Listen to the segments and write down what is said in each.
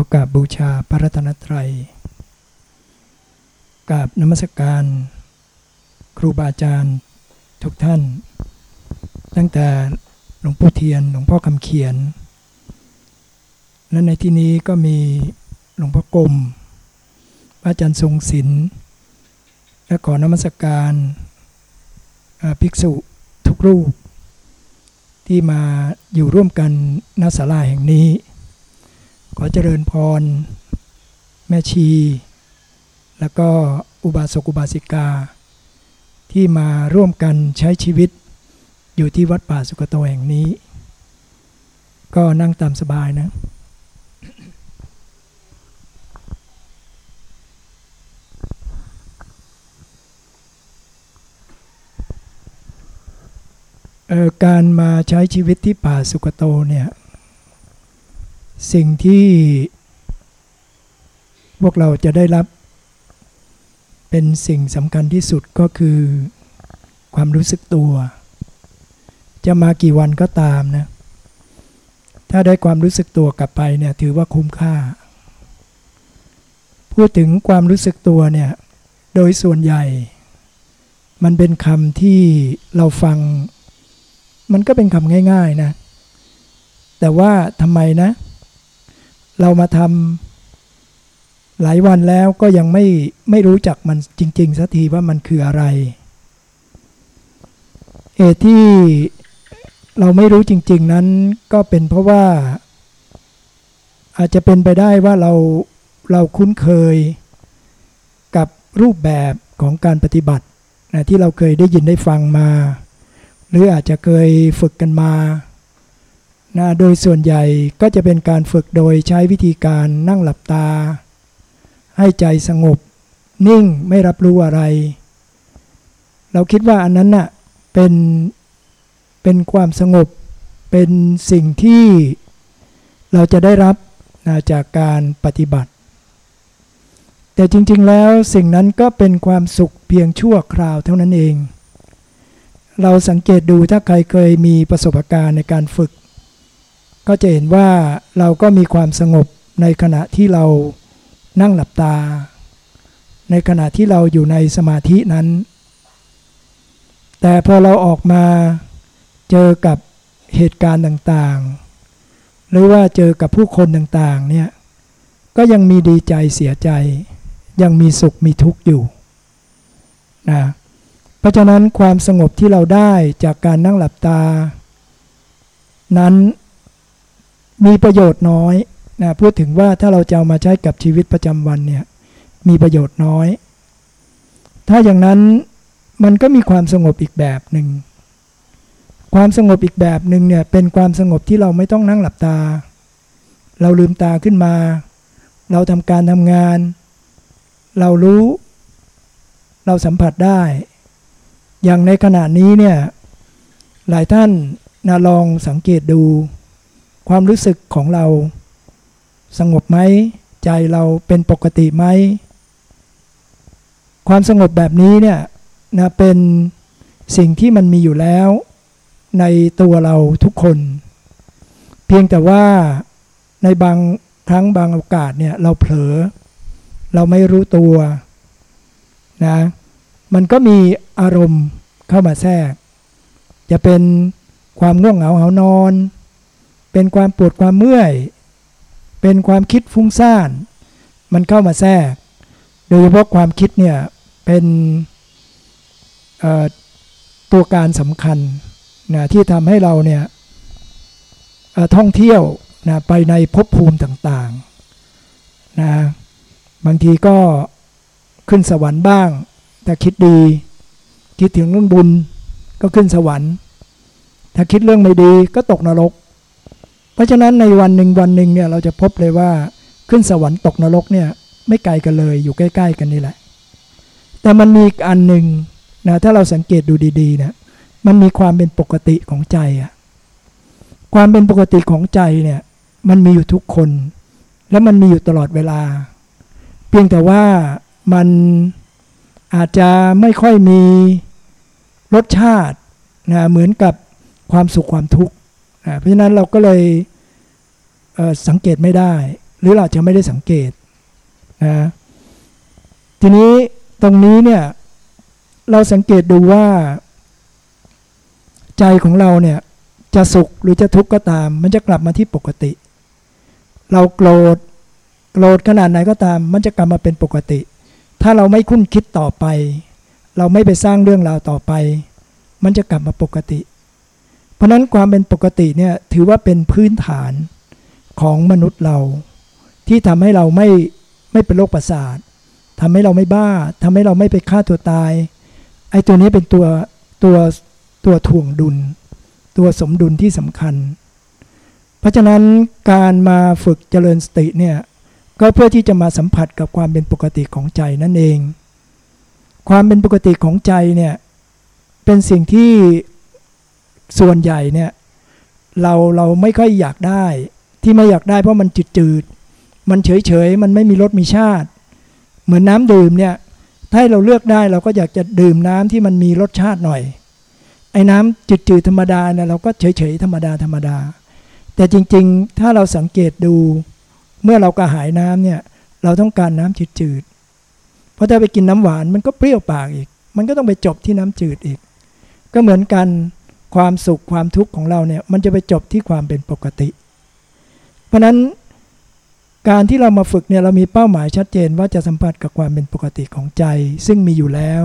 ขอกราบบูชาพระรัตนตรัยกราบนมัสการ ครูบาอาจารย์ทุกท่าน ตั้งแต่หลวงปู่เทียน หลวงพ่อคำเขียน และในที่นี้ก็มีหลวงพ่อกรมพระอาจารย์ทรงศิลป์และขอนมัสการภิกษุทุกรูป ที่มาอยู่ร่วมกันณศาลาแห่งนี้ ขอเจริญพร แม่ชี แล้วก็อุบาสกอุบาสิกา ที่มาร่วมกันใช้ชีวิตอยู่ที่วัดป่าสุกโตแห่งนี้ ก็นั่งตามสบายนะการมาใช้ชีวิตที่ป่าสุกโตเนี่ย สิ่งที่พวกเราจะได้รับเป็นสิ่งสำคัญที่สุดก็คือความรู้สึกตัว จะมากี่วันก็ตามนะ ถ้าได้ความรู้สึกตัวกลับไปเนี่ยถือว่าคุ้มค่า พูดถึงความรู้สึกตัวเนี่ยโดยส่วนใหญ่ มันเป็นคำที่เราฟัง มันก็เป็นคำง่าย ๆนะ แต่ว่าทำไมนะเเรามาทำหลายวันแล้วก็ยังไม่ไม่รู้จักมันจริง ๆสักทีว่ามันคืออะไรเหตุที่เราไม่รู้จริง ๆนั้นก็เป็นเพราะว่า อาจจะเป็นไปได้ว่าเราเราคุ้นเคยกับรูปแบบของการปฏิบัตินะที่เราเคยได้ยินได้ฟังมา หรืออาจจะเคยฝึกกันมา นะโดยส่วนใหญ่ก็จะเป็นการฝึกโดยใช้วิธีการนั่งหลับตา ให้ใจสงบ นิ่งไม่รับรู้อะไร เราคิดว่าอันนั้นน่ะเป็นเป็นความสงบเป็นสิ่งที่เราจะได้รับนะจากการปฏิบัติ แต่จริงๆแล้วสิ่งนั้นก็เป็นความสุขเพียงชั่วคราวเท่านั้นเอง เราสังเกตดูถ้าใครเคยมีประสบการณ์ในการฝึก ก็จะเห็นว่าเราก็มีความสงบในขณะที่เรานั่งหลับตา ในขณะที่เราอยู่ในสมาธินั้น แต่พอเราออกมาเจอกับเหตุการณ์ต่างๆ หรือว่าเจอกับผู้คนต่างๆเนี่ยก็ยังมีดีใจเสียใจ ยังมีสุขมีทุกข์อยู่นะเพราะฉะนั้นความสงบที่เราได้จากการนั่งหลับตา นั้น มีประโยชน์น้อยนะพูดถึงว่าถ้าเราจะเอามาใช้กับชีวิตประจำวันเนี่ยมีประโยชน์น้อย ถ้าอย่างนั้นมันก็มีความสงบอีกแบบหนึ่ง ความสงบอีกแบบหนึ่งเนี่ยเป็นความสงบที่เราไม่ต้องนั่งหลับตา เราลืมตาขึ้นมา เราทำการทำงาน เรารู้ เราสัมผัสได้ อย่างในขณะนี้เนี่ยหลายท่านนะลองสังเกตดู ความรู้สึกของเราสงบไหม ใจเราเป็นปกติไหม ความสงบแบบนี้เนี่ยนะเป็นสิ่งที่มันมีอยู่แล้ว ในตัวเราทุกคน เพียงแต่ว่าในบางครั้งบางโอกาสเนี่ยเราเผลอ เราไม่รู้ตัวนะมันก็มีอารมณ์เข้ามาแทรก จะเป็นความง่วงเหงาเหานอน เป็นความปวดความเมื่อย เป็นความคิดฟุ้งซ่าน มันเข้ามาแทรก โดยเฉพาะความคิดเนี่ยเป็นตัวการสำคัญนะที่ทำให้เราเนี่ยท่องเที่ยวนะไปในภพภูมิต่างๆนะบางทีก็ขึ้นสวรรค์บ้างถ้าคิดดี คิดถึงเรื่องบุญก็ขึ้นสวรรค์ ถ้าคิดเรื่องไม่ดีก็ตกนรก เพราะฉะนั้นในวันหนึ่งวันหนึ่งเนี่ยเราจะพบเลยว่าขึ้นสวรรค์ตกนรกเนี่ยไม่ไกลกันเลยอยู่ใกล้ ๆ กันนี่แหละ แต่มันมีอีกอันหนึ่งนะถ้าเราสังเกตดูดีๆนะมันมีความเป็นปกติของใจอะความเป็นปกติของใจเนี่ยมันมีอยู่ทุกคน และมันมีอยู่ตลอดเวลา เพียงแต่ว่ามันอาจจะไม่ค่อยมีรสชาตินะเหมือนกับความสุขความทุกข์ เพราะฉะนั้นเราก็เลยเสังเกตไม่ได้ หรือเราจะไม่ได้สังเกตนะทีนี้ตรงนี้เนี่ยเราสังเกตดูว่า ใจของเราเนี่ยจะสุขหรือจะทุกข์ก็ตาม มันจะกลับมาที่ปกติ เราโกรธโกรธขนาดไหนก็ตาม มันจะกลับมาเป็นปกติ ถ้าเราไม่คุ้นคิดต่อไป เราไม่ไปสร้างเรื่องราวต่อไป มันจะกลับมาปกติ เพราะนั้นความเป็นปกติเนี่ยถือว่าเป็นพื้นฐานของมนุษย์เรา ที่ทำให้เราไม่ไม่เป็นโรคประสาททำให้เราไม่บ้าทำให้เราไม่ไปฆ่าตัวตาย ไอ้ตัวนี้เป็นตัวตัวตัวถ่วงดุล ตัวสมดุลที่สำคัญ เพราะฉะนั้นการมาฝึกเจริญสติเนี่ยก็เพื่อที่จะมาสัมผัสกับความเป็นปกติของใจนั่นเอง ความเป็นปกติของใจเนี่ยเป็นสิ่งที่ ส่วนใหญ่เนี่ยเราเราไม่ค่อยอยากได้ ที่ไม่อยากได้เพราะมันจืดจืดมันเฉยเฉยมันไม่มีรสมีชาติ เหมือนน้ำดื่มเนี่ยถ้าเราเลือกได้เราก็อยากจะดื่มน้ำที่มันมีรสชาติหน่อย ไอ้น้ำจืดๆธรรมดาเนี่ยเราก็เฉยๆธรรมดาธรรมดา แต่จริงๆ ถ้าเราสังเกตดู เมื่อเรากระหายน้ำเนี่ยเราต้องการน้ำจืดๆเพราะถ้าไปกินน้ำหวานมันก็เปรี้ยวปากอีก มันก็ต้องไปจบที่น้ำจืดอีก ก็เหมือนกัน ความสุขความทุกข์ของเราเนี่ยมันจะไปจบที่ความเป็นปกติ เพราะนั้นการที่เรามาฝึกเนี่ยเรามีเป้าหมายชัดเจนว่าจะสัมผัสกับความเป็นปกติของใจ ซึ่งมีอยู่แล้ว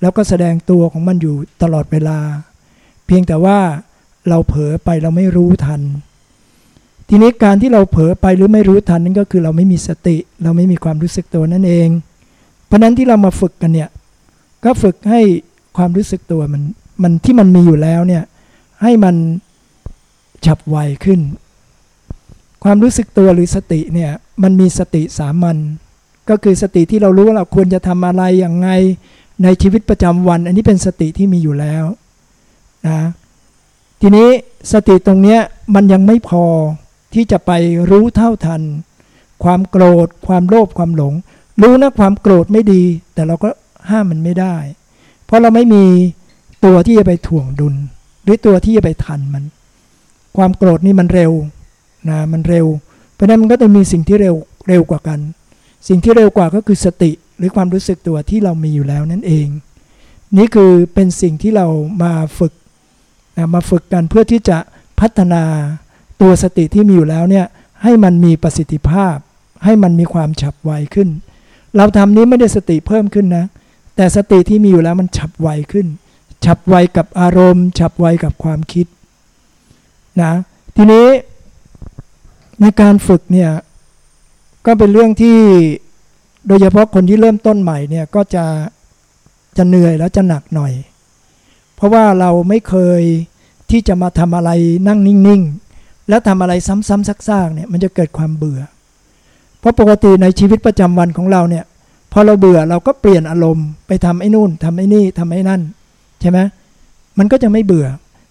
แล้วก็แสดงตัวของมันอยู่ตลอดเวลา เพียงแต่ว่าเราเผลอไปเราไม่รู้ทัน ทีนี้การที่เราเผลอไปหรือไม่รู้ทันนั่นก็คือเราไม่มีสติ เราไม่มีความรู้สึกตัวนั่นเอง เพราะนั้นที่เรามาฝึกกันเนี่ยก็ฝึกให้ความรู้สึกตัวมัน มันที่มันมีอยู่แล้วเนี่ยให้มันฉับไวขึ้น ความรู้สึกตัวหรือสติเนี่ยมันมีสติสามัญก็คือสติที่เรารู้ว่าเราควรจะทำอะไรอย่างไงในชีวิตประจำวัน อันนี้เป็นสติที่มีอยู่แล้วนะทีนี้สติตรงนี้มันยังไม่พอที่จะไปรู้เท่าทัน ความโกรธ ความโลภความหลง รู้นะความโกรธไม่ดี แต่เราก็ห้ามมันไม่ได้ เพราะเราไม่มี ตัวที่จะไปถ่วงดุล หรือตัวที่จะไปทันมัน ความโกรธนี่มันเร็วนะมันเร็ว เพราะนั้นมันก็จะมีสิ่งที่เร็วเร็วกว่ากัน สิ่งที่เร็วกว่าก็คือสติหรือความรู้สึกตัวที่เรามีอยู่แล้วนั่นเอง นี่คือเป็นสิ่งที่เรามาฝึกนะมาฝึกกันเพื่อที่จะพัฒนาตัวสติที่มีอยู่แล้วเนี่ยให้มันมีประสิทธิภาพ ให้มันมีความฉับไวขึ้น เราทำนี้ไม่ได้สติเพิ่มขึ้นนะ แต่สติที่มีอยู่แล้วมันฉับไวขึ้น ฉับไวกับอารมณ์ ฉับไวกับความคิดนะทีนี้ในการฝึกเนี่ยก็เป็นเรื่องที่โดยเฉพาะคนที่เริ่มต้นใหม่เนี่ยก็จะจะเหนื่อยแล้วจะหนักหน่อย เพราะว่าเราไม่เคยที่จะมาทำอะไรนั่งนิ่งๆ แล้วทำอะไรซ้ำๆซักๆเนี่ยมันจะเกิดความเบื่อ เพราะปกติในชีวิตประจำวันของเราเนี่ยพอเราเบื่อเราก็เปลี่ยนอารมณ์ไปทำไอ้นู่นทำไอ้นี่ทำไอ้นั่น ใช่ไหมมันก็จะไม่เบื่อ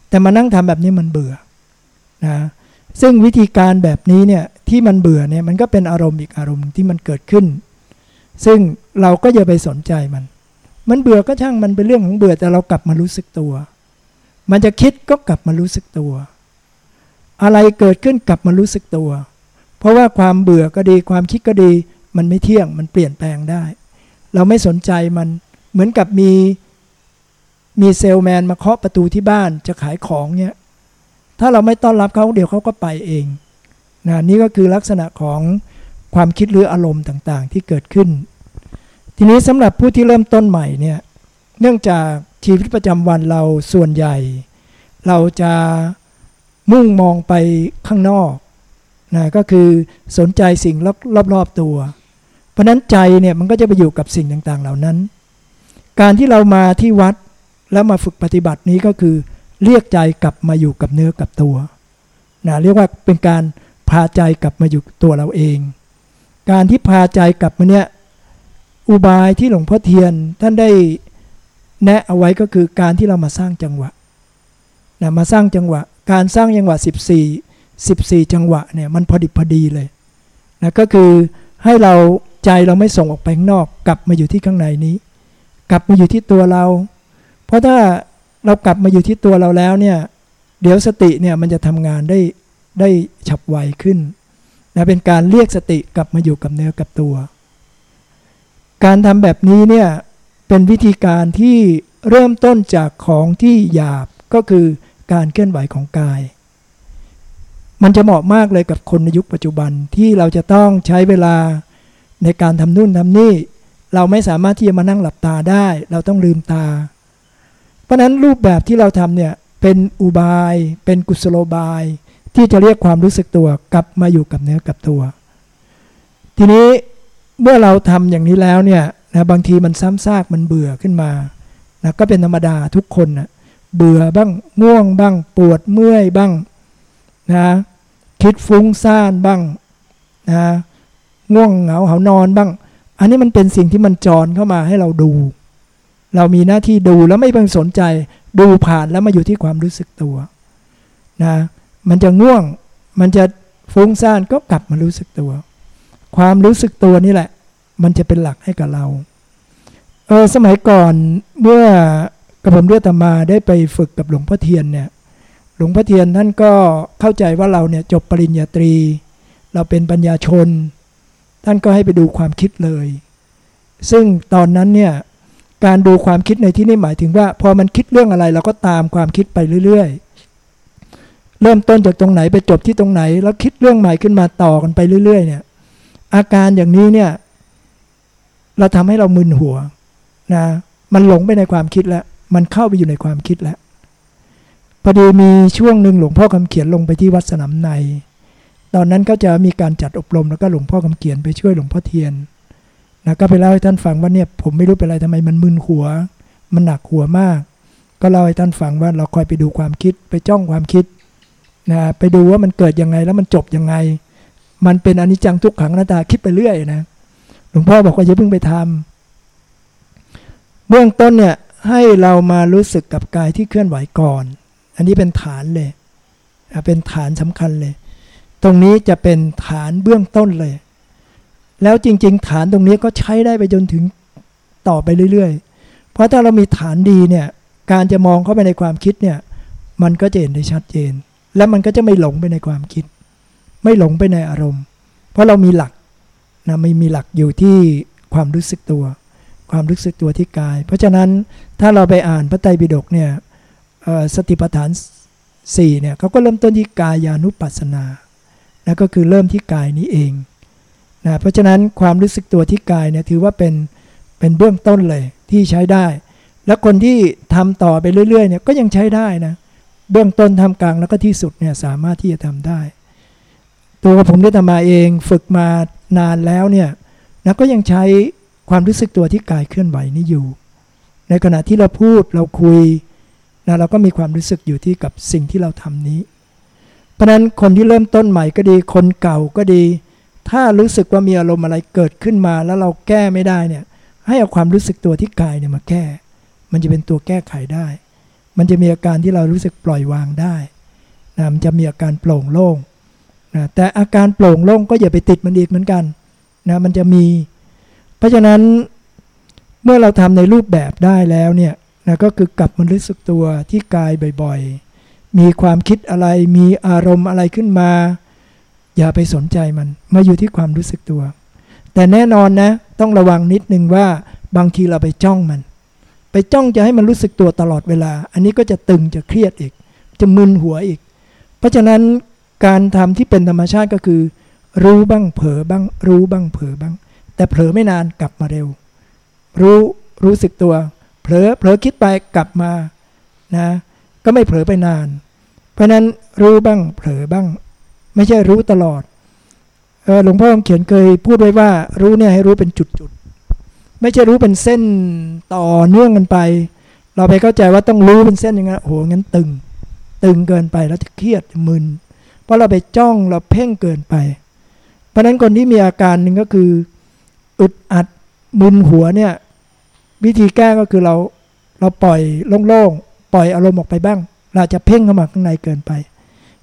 แต่มานั่งทำแบบนี้มันเบื่อนะซึ่งวิธีการแบบนี้เนี่ยที่มันเบื่อเนี่ยมันก็เป็นอารมณ์อีกอารมณ์ที่มันเกิดขึ้น ซึ่งเราก็อย่าไปสนใจมัน มันเบื่อก็ช่างมันเป็นเรื่องของเบื่อแต่เรากลับมารู้สึกตัว มันจะคิดก็กลับมารู้สึกตัว อะไรเกิดขึ้นกลับมารู้สึกตัว เพราะว่าความเบื่อก็ดีความคิดก็ดี มันไม่เที่ยงมันเปลี่ยนแปลงได้ เราไม่สนใจมันเหมือนกับมี มีเซลแมนมาเคาะประตูที่บ้านจะขายของเนี่ยถ้าเราไม่ต้อนรับเขาเดี๋ยวเขาก็ไปเองนะนี่ก็คือลักษณะของความคิดหรืออารมณ์ต่างๆ ที่เกิดขึ้น ทีนี้สำหรับผู้ที่เริ่มต้นใหม่เนี่ยเนื่องจากชีวิตประจำวันเราส่วนใหญ่ เราจะมุ่งมองไปข้างนอกนะก็คือสนใจสิ่งรอบๆตัว เพราะนั้นใจเนี่ยมันก็จะไปอยู่กับสิ่งต่างๆเหล่านั้น การที่เรามาที่วัด แล้วมาฝึกปฏิบัตินี้ก็คือ เรียกใจกลับมาอยู่กับเนื้อกับตัวนะเรียกว่าเป็นการพาใจกลับมาอยู่ตัวเราเอง การที่พาใจกลับมาเนี่ยอุบายที่หลวงพ่อเทียนท่านได้แนะเอาไว้ก็คือการที่เรามาสร้างจังหวะนะมาสร้างจังหวะ การสร้างจังหวะ 14 14 จังหวะเนี่ยมันพอดิบพอดีเลยนะก็คือให้เราใจเราไม่ส่งออกไปข้างนอก กลับมาอยู่ที่ข้างในนี้ กลับมาอยู่ที่ตัวเรา เพราะถ้าเรากลับมาอยู่ที่ตัวเราแล้วเนี่ย เดี๋ยวสติเนี่ยมันจะทำงานได้ได้ฉับไวขึ้นนะเป็นการเรียกสติกลับมาอยู่กับเนื้อกับตัว การทำแบบนี้เนี่ยเป็นวิธีการที่เริ่มต้นจากของที่หยาบก็คือการเคลื่อนไหวของกาย มันจะเหมาะมากเลยกับคนในยุคปัจจุบันที่เราจะต้องใช้เวลาในการทำนู่นทำนี่ เราไม่สามารถที่จะมานั่งหลับตาได้ เราต้องลืมตา เพราะนั้นรูปแบบที่เราทำเนี่ยเป็นอุบาย เป็นกุศโลบาย ที่จะเรียกความรู้สึกตัวกลับมาอยู่กับเนื้อกับตัว ทีนี้เมื่อเราทำอย่างนี้แล้วเนี่ยนะบางทีมันซ้ำซากมันเบื่อขึ้นมานะก็เป็นธรรมดาทุกคนนะเบื่อบ้างง่วงบ้างปวดเมื่อยบ้างนะคิดฟุ้งซ่านบ้างนะง่วงเหงาเหานอนบ้าง อันนี้มันเป็นสิ่งที่มันจรเข้ามาให้เราดู เรามีหน้าที่ดูแล้วไม่เพิ่งสนใจ ดูผ่านแล้วมาอยู่ที่ความรู้สึกตัวนะมันจะง่วงมันจะฟุ้งซ่านก็กลับมารู้สึกตัว ความรู้สึกตัวนี่แหละ มันจะเป็นหลักให้กับเราเออสมัยก่อนเมื่อกระผมเลือดตมาได้ไปฝึกกับหลวงพ่อเทียนเนี่ยหลวงพ่อเทียนท่านก็เข้าใจว่าเราเนี่ยจบปริญญาตรี เราเป็นปัญญาชน ท่านก็ให้ไปดูความคิดเลย ซึ่งตอนนั้นเนี่ย การดูความคิดในที่นี้หมายถึงว่า พอมันคิดเรื่องอะไรเราก็ตามความคิดไปเรื่อยๆ เริ่มต้นจากตรงไหนไปจบที่ตรงไหน แล้วคิดเรื่องใหม่ขึ้นมาต่อกันไปเรื่อยๆ เนี่ย อาการอย่างนี้เนี่ย เราทำให้เรามึนหัวนะมันหลงไปในความคิดแล้ว มันเข้าไปอยู่ในความคิดแล้วพอดีมีช่วงหนึ่งหลวงพ่อคำเขียนลงไปที่วัดสนามใน ตอนนั้นก็จะมีการจัดอบรมแล้วก็หลวงพ่อคำเขียนไปช่วยหลวงพ่อเทียน นะก็ไปเล่าให้ท่านฟังว่าเนี่ยผมไม่รู้เป็นอะไรทำไมมันมึนหัว มันหนักหัวมาก ก็เล่าให้ท่านฟังว่าเราคอยไปดูความคิดไปจ้องความคิดนะไปดูว่ามันเกิดยังไงแล้วมันจบยังไง มันเป็นอนิจจังทุกขังหน้าตาคิดไปเรื่อยนะหลวงพ่อบอกว่าอย่าเพิ่งไปทำเบื้องต้นเนี่ยให้เรามารู้สึกกับกายที่เคลื่อนไหวก่อน อันนี้เป็นฐานเลยเป็นฐานสำคัญเลย ตรงนี้จะเป็นฐานเบื้องต้นเลย แล้วจริง ๆ ฐานตรงนี้ก็ใช้ได้ไปจนถึงต่อไปเรื่อยๆ เพราะถ้าเรามีฐานดีเนี่ย การจะมองเข้าไปในความคิดเนี่ย มันก็จะเห็นได้ชัดเจน และมันก็จะไม่หลงไปในความคิด ไม่หลงไปในอารมณ์ เพราะเรามีหลักนะไม่มีหลักอยู่ที่ความรู้สึกตัว ความรู้สึกตัวที่กาย เพราะฉะนั้นถ้าเราไปอ่านพระไตรปิฎกเนี่ยสติปัฏฐาน4เนี่ยเขาก็เริ่มต้นที่กายานุปัสสนานะก็คือเริ่มที่กายนี้เอง นะเพราะฉะนั้นความรู้สึกตัวที่กายเนี่ยถือว่าเป็นเป็นเบื้องต้นเลยที่ใช้ได้ แล้วคนที่ทำต่อไปเรื่อยๆเนี่ยก็ยังใช้ได้นะเบื้องต้นทำกลางแล้วก็ที่สุดเนี่ยสามารถที่จะทำได้ ตัวผมได้ทำมาเองฝึกมานานแล้วเนี่ยนะก็ยังใช้ความรู้สึกตัวที่กายเคลื่อนไหวนี้อยู่ ในขณะที่เราพูดเราคุยนะเราก็มีความรู้สึกอยู่ที่กับสิ่งที่เราทำนี้ เพราะนั้นคนที่เริ่มต้นใหม่ก็ดีคนเก่าก็ดี ถ้ารู้สึกว่ามีอารมณ์อะไรเกิดขึ้นมาแล้วเราแก้ไม่ได้เนี่ย ให้เอาความรู้สึกตัวที่กายเนี่ยมาแก้ มันจะเป็นตัวแก้ไขได้ มันจะมีอาการที่เรารู้สึกปล่อยวางได้นะมันจะมีอาการโปร่งโล่งนะแต่อาการโปร่งโล่งก็อย่าไปติดมันอีกเหมือนกันนะมันจะมี เพราะฉะนั้นเมื่อเราทำในรูปแบบได้แล้วเนี่ยนะก็คือกลับมารู้สึกตัวที่กายบ่อยๆ มีความคิดอะไรมีอารมณ์อะไรขึ้นมา อย่าไปสนใจมัน มาอยู่ที่ความรู้สึกตัว แต่แน่นอนนะ ต้องระวังนิดนึงว่าบางทีเราไปจ้องมัน ไปจ้องจะให้มันรู้สึกตัวตลอดเวลา อันนี้ก็จะตึงจะเครียดอีก จะมึนหัวอีก เพราะฉะนั้นการทำที่เป็นธรรมชาติก็คือ รู้บ้างเผลอบ้าง รู้บ้างเผลอบ้าง แต่เผลอไม่นานกลับมาเร็ว รู้รู้สึกตัว เผลอเผลอคิดไปกลับมานะ ก็ไม่เผลอไปนาน เพราะนั้นรู้บ้างเผลอบ้าง ไม่ใช่รู้ตลอดหลวงพ่อเขียนเคยพูดไว้ว่ารู้เนี่ยให้รู้เป็นจุดๆไม่ใช่รู้เป็นเส้นต่อเนื่องกันไป เราไปเข้าใจว่าต้องรู้เป็นเส้นอย่างนั้นโอ้โหงั้นตึง ตึงเกินไปแล้วจะเครียดมึนเพราะเราไปจ้องเราเพ่งเกินไป เพราะนั้นคนที่มีอาการหนึ่งก็คืออึดอัดมึนหัวเนี่ยวิธีแก้ก็คือเราเราปล่อยโล่งๆปล่อยอารมณ์ออกไปบ้าง เราจะเพ่งเข้ามาข้างในเกินไป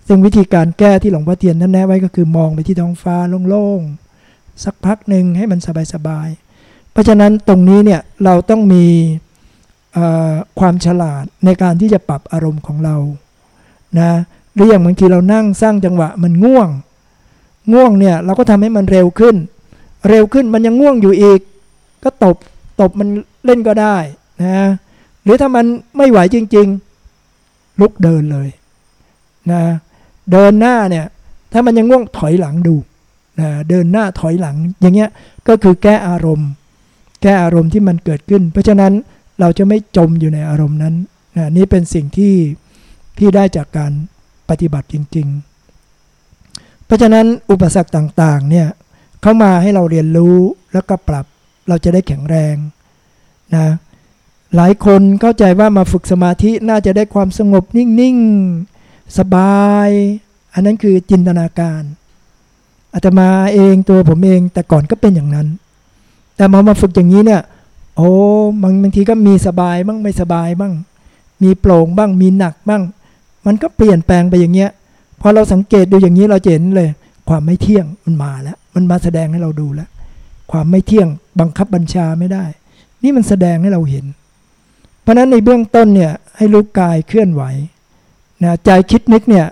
ซึ่งวิธีการแก้ที่หลวงพ่อเทียนท่นแนะไว้ก็คือมองไปที่ท้องฟ้าโล่งๆสักพักหนึ่งให้มันสบายๆ เพราะฉะนั้นตรงนี้เนี่ยเราต้องมีความฉลาดในการที่จะปรับอารมณ์ของเรานะหรืออย่างบางทีเรานั่งสร้างจังหวะมันง่วง ง่วงเนี่ยเราก็ทำให้มันเร็วขึ้น เร็วขึ้นมันยังง่วงอยู่อีก ก็ตบตบมันเล่นก็ได้นะหรือถ้ามันไม่ไหวจริง ๆ ลุกเดินเลยนะ เดินหน้าเนี่ย ถ้ามันยังง่วงถอยหลังดูนะเดินหน้าถอยหลัง อย่างเงี้ยก็คือแก้อารมณ์ แก้อารมณ์ที่มันเกิดขึ้น เพราะฉะนั้นเราจะไม่จมอยู่ในอารมณ์นั้นนะนี่เป็นสิ่งที่ที่ได้จากการปฏิบัติจริง ๆ เพราะฉะนั้นอุปสรรคต่างๆเนี่ยเข้ามาให้เราเรียนรู้แล้วก็ปรับเราจะได้แข็งแรงนะหลายคนเข้าใจว่ามาฝึกสมาธิน่าจะได้ความสงบนิ่งๆ สบาย อันนั้นคือจินตนาการอาตมาเองตัวผมเองแต่ก่อนก็เป็นอย่างนั้น แต่มามาฝึกอย่างนี้เนี่ย โอ้บางบางทีก็มีสบายบ้างไม่สบายบ้าง มีโปร่งบ้างมีหนักบ้าง มันก็เปลี่ยนแปลงไปอย่างเงี้ยพอเราสังเกตดูอย่างนี้เราเห็นเลย ความไม่เที่ยงมันมาแล้ว มันมาแสดงให้เราดูแล้ว ความไม่เที่ยงบังคับบัญชาไม่ได้ นี่มันแสดงให้เราเห็น เพราะนั้นในเบื้องต้นเนี่ยให้รู้กายเคลื่อนไหว นะใจคิดนึกเนี่ย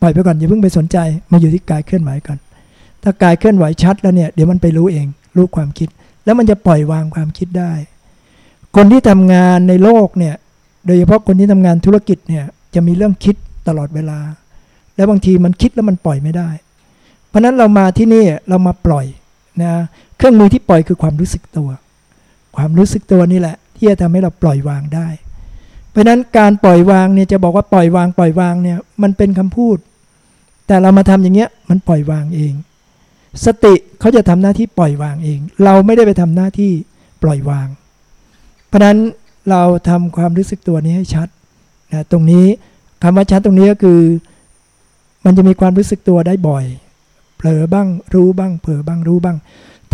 ปล่อยไปก่อนอย่าเพิ่งไปสนใจมาอยู่ที่กายเคลื่อนไหวก่อน ถ้ากายเคลื่อนไหวชัดแล้วเนี่ยเดี๋ยวมันไปรู้เองรู้ความคิด แล้วมันจะปล่อยวางความคิดได้ คนที่ทำงานในโลกเนี่ยโดยเฉพาะคนที่ทำงานธุรกิจเนี่ยจะมีเรื่องคิดตลอดเวลา แล้วบางทีมันคิดแล้วมันปล่อยไม่ได้ เพราะนั้นเรามาที่นี่เรามาปล่อยนะเครื่องมือที่ปล่อยคือความรู้สึกตัว ความรู้สึกตัวนี่แหละ ที่จะทำให้เราปล่อยวางได้ เพราะนั้นการปล่อยวางเนี่ยจะบอกว่าปล่อยวางปล่อยวางเนี่ยมันเป็นคำพูด แต่เรามาทำอย่างเงี้ยมันปล่อยวางเอง สติเขาจะทำหน้าที่ปล่อยวางเอง เราไม่ได้ไปทำหน้าที่ปล่อยวาง เพราะนั้นเราทำความรู้สึกตัวนี้ให้ชัดนะตรงนี้คำว่าชัดตรงนี้ก็คือ มันจะมีความรู้สึกตัวได้บ่อย เผลอบ้างรู้บ้าง เผลอบ้างรู้บ้าง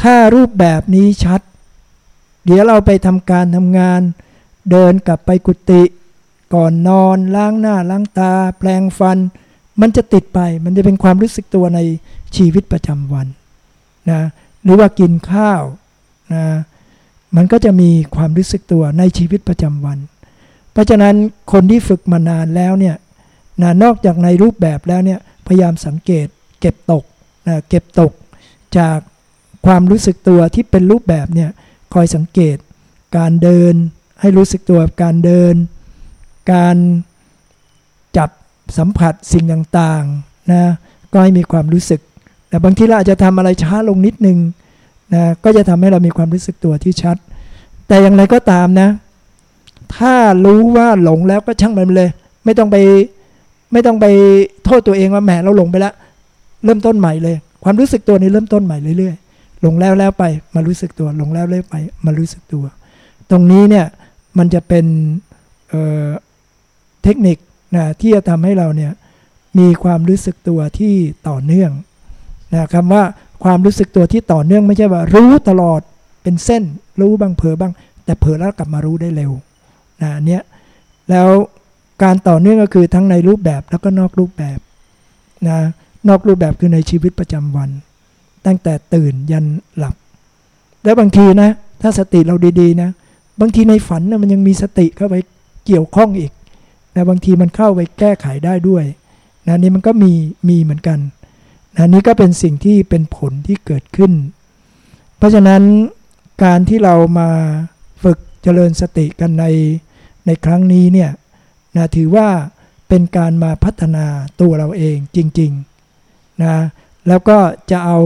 ถ้ารูปแบบนี้ชัด เดี๋ยวเราไปทำการทำงาน เดินกลับไปกุฏิก่อนนอนล้างหน้าล้างตา แปลงฟัน มันจะติดไปมันจะเป็นความรู้สึกตัวในชีวิตประจำวันนะหรือว่ากินข้าวนะมันก็จะมีความรู้สึกตัวในชีวิตประจำวัน เพราะฉะนั้นคนที่ฝึกมานานแล้วเนี่ยนะนอกจากในรูปแบบแล้วเนี่ยพยายามสังเกตเก็บตกนะเก็บตกจากความรู้สึกตัวที่เป็นรูปแบบเนี่ยคอยสังเกตการเดิน ให้รู้สึกตัวกับการเดิน การจับสัมผัสสิ่งต่างๆนะก็ให้มีความรู้สึกแต่บางทีเราอาจจะทำอะไรช้าลงนิดนึงนะก็จะทำให้เรามีความรู้สึกตัวที่ชัด แต่อย่างไรก็ตามนะ ถ้ารู้ว่าหลงแล้วก็ช่างมันเลย ไม่ต้องไปไม่ต้องไปโทษตัวเองว่าแหมเราหลงไปแล้วเริ่มต้นใหม่เลย ความรู้สึกตัวนี้เริ่มต้นใหม่เรื่อยๆหลงแล้วแล้วไปมารู้สึกตัวหลงแล้วแล้วไปมารู้สึกตัว ตรงนี้เนี่ย มันจะเป็นเเทคนิคนะที่จะทำให้เราเนี่ยมีความรู้สึกตัวที่ต่อเนื่องนะคำว่าความรู้สึกตัวที่ต่อเนื่องไม่ใช่ว่ารู้ตลอดเป็นเส้นรู้บ้างเผลอบ้าง แต่เผลอแล้วกลับมารู้ได้เร็วนะเนี้ยแล้วการต่อเนื่องก็คือทั้งในรูปแบบแล้วก็นอกรูปแบบนะนอกรูปแบบคือในชีวิตประจำวัน ตั้งแต่ตื่นยันหลับ แล้วบางทีนะ ถ้าสติเราดีๆนะ บางทีในฝันนะมันยังมีสติเข้าไปเกี่ยวข้องอีกนะบางทีมันเข้าไปแก้ไขได้ด้วยนะนี่มันก็มีมีเหมือนกันนะนี่ก็เป็นสิ่งที่เป็นผลที่เกิดขึ้น เพราะฉะนั้นการที่เรามาฝึกเจริญสติกันในในครั้งนี้เนี่ยนะถือว่าเป็นการมาพัฒนาตัวเราเองจริงๆนะแล้วก็จะเอา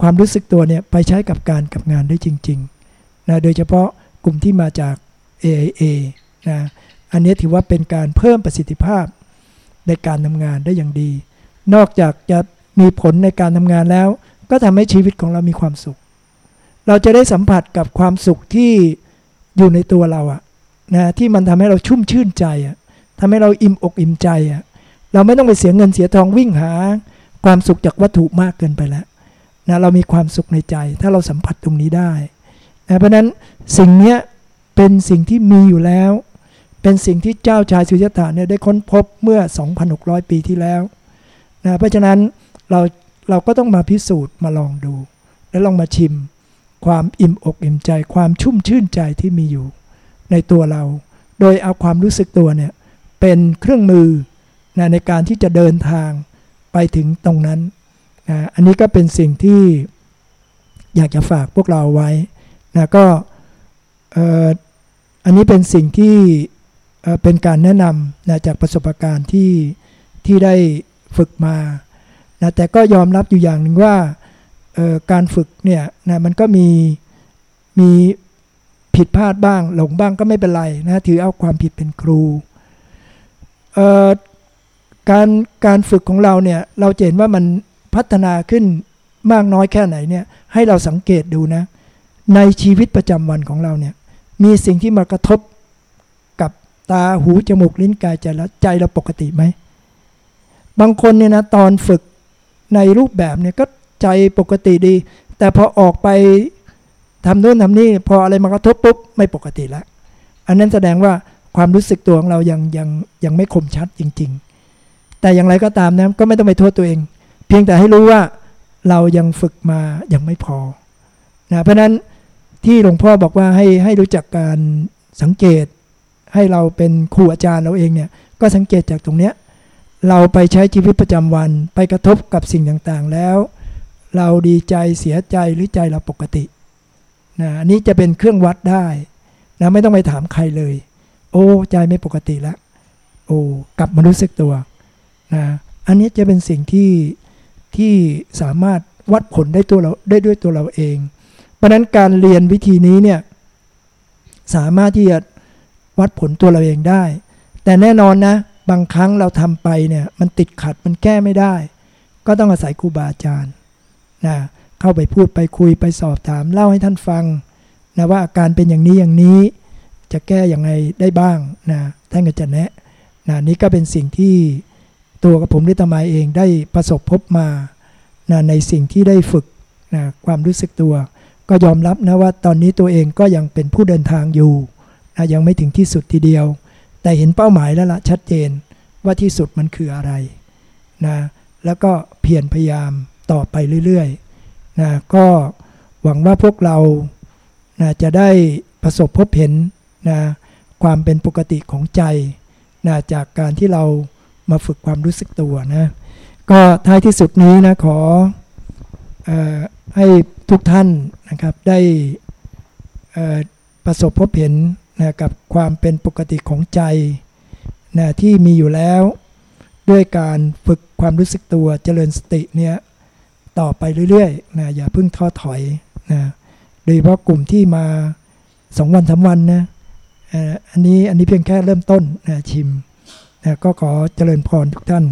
ความรู้สึกตัวเนี่ยไปใช้กับการกับงานได้จริงๆนะโดยเฉพาะ กลุ่มที่มาจาก AIA นะอันนี้ถือว่าเป็นการเพิ่มประสิทธิภาพในการทำงานได้อย่างดี นอกจากจะมีผลในการทำงานแล้ว ก็ทำให้ชีวิตของเรามีความสุข เราจะได้สัมผัสกับความสุขที่อยู่ในตัวเราอะนะที่มันทำให้เราชุ่มชื่นใจอะทำให้เราอิ่มอกอิ่มใจอะเราไม่ต้องไปเสียเงินเสียทองวิ่งหา ความสุขจากวัตถุมากเกินไปแล้วนะเรามีความสุขในใจ ถ้าเราสัมผัสตรงนี้ได้ เพราะนั้นสิ่งนี้เป็นสิ่งที่มีอยู่แล้ว เป็นสิ่งที่เจ้าชายสุญญตาเนี่ยได้ค้นพบเมื่อ 2,600 ปีที่แล้วนะเพราะฉะนั้นเราเราก็ต้องมาพิสูจน์มาลองดู แล้วลองมาชิม ความอิ่มอกอิ่มใจ ความชุ่มชื่นใจที่มีอยู่ ในตัวเรา โดยเอาความรู้สึกตัวเนี่ยเป็นเครื่องมือนะในการที่จะเดินทางไปถึงตรงนั้นนะอันนี้ก็เป็นสิ่งที่อยากจะฝากพวกเราไว้ นะก็อันนี้เป็นสิ่งที่เป็นการแนะนำนะจากประสบการณ์ที่ที่ได้ฝึกมานะแต่ก็ยอมรับอยู่อย่างหนึ่งว่าการฝึกเนี่ยนะมันก็มีมีผิดพลาดบ้างหลงบ้างก็ไม่เป็นไรนะถือเอาความผิดเป็นครูการการฝึกของเราเนี่ยเราเห็นว่ามันพัฒนาขึ้นมากน้อยแค่ไหนเนี่ยให้เราสังเกตดูนะ ในชีวิตประจำวันของเราเนี่ยมีสิ่งที่มากระทบกับตาหูจมูกลิ้นกายใจแล้วใจเราปกติไหม บางคนเนี่ยนะตอนฝึกในรูปแบบเนี่ยก็ใจปกติดี แต่พอออกไปทำโน่นทำนี่พออะไรมากระทบปุ๊บไม่ปกติแล้วอันนั้นแสดงว่าความรู้สึกตัวของเรายังยังยังไม่คมชัดจริง ๆ แต่อย่างไรก็ตามนะก็ไม่ต้องไปโทษตัวเอง เพียงแต่ให้รู้ว่าเรายังฝึกมายังไม่พอนะเพราะนั้น ที่หลวงพ่อบอกว่าให้ให้รู้จักการสังเกต ให้เราเป็นครูอาจารย์เราเองเนี่ยก็สังเกตจากตรงเนี้ยเราไปใช้ชีวิตประจำวันไปกระทบกับสิ่งต่างๆแล้ว เราดีใจเสียใจหรือใจเราปกตินะอันนี้จะเป็นเครื่องวัดได้นะไม่ต้องไปถามใครเลย โอ้ใจไม่ปกติแล้วโอ้กลับมารู้สึกตัวนะอันนี้จะเป็นสิ่งที่ที่สามารถวัดผลได้ตัวเราได้ด้วยตัวเราเอง ราะนั้นการเรียนวิธีนี้เนี่ยสามารถที่จะวัดผลตัวเราเองได้ แต่แน่นอนนะ บางครั้งเราทำไปเนี่ยมันติดขัดมันแก้ไม่ได้ ก็ต้องอาศัยครูบาอาจารย์นะเข้าไปพูดไปคุยไปสอบถามเล่าให้ท่านฟังนะว่าอาการเป็นอย่างนี้อย่างนี้จะแก้อย่างไรได้บ้างนะท่านก็จะแนะนะนี่ก็เป็นสิ่งที่ตัวกับผมได้ทำไมเองได้ประสบพบมานะในสิ่งที่ได้ฝึกนะความรู้สึกตัว ก็ยอมรับนะว่าตอนนี้ตัวเองก็ยังเป็นผู้เดินทางอยู่นะยังไม่ถึงที่สุดทีเดียว แต่เห็นเป้าหมายแล้วละชัดเจนว่าที่สุดมันคืออะไรนะแล้วก็เพียรพยายามต่อไปเรื่อยๆนะก็หวังว่าพวกเรานะจะได้ประสบพบเห็นนะความเป็นปกติของใจนะจากการที่เรามาฝึกความรู้สึกตัวนะก็ท้ายที่สุดนี้นะขออ ให้ทุกท่านนะครับได้ประสบพบเห็นนะกับความเป็นปกติของใจนะที่มีอยู่แล้ว ด้วยการฝึกความรู้สึกตัวเจริญสติเนี่ยต่อไปเรื่อยๆนะอย่าเพิ่งท้อถอยนะโดยเฉพาะกลุ่มที่มาสองวันสาวันนะอันนี้อันนี้เพียงแค่เริ่มต้นนะชิมนะก็ขอเจริญพรทุกท่าน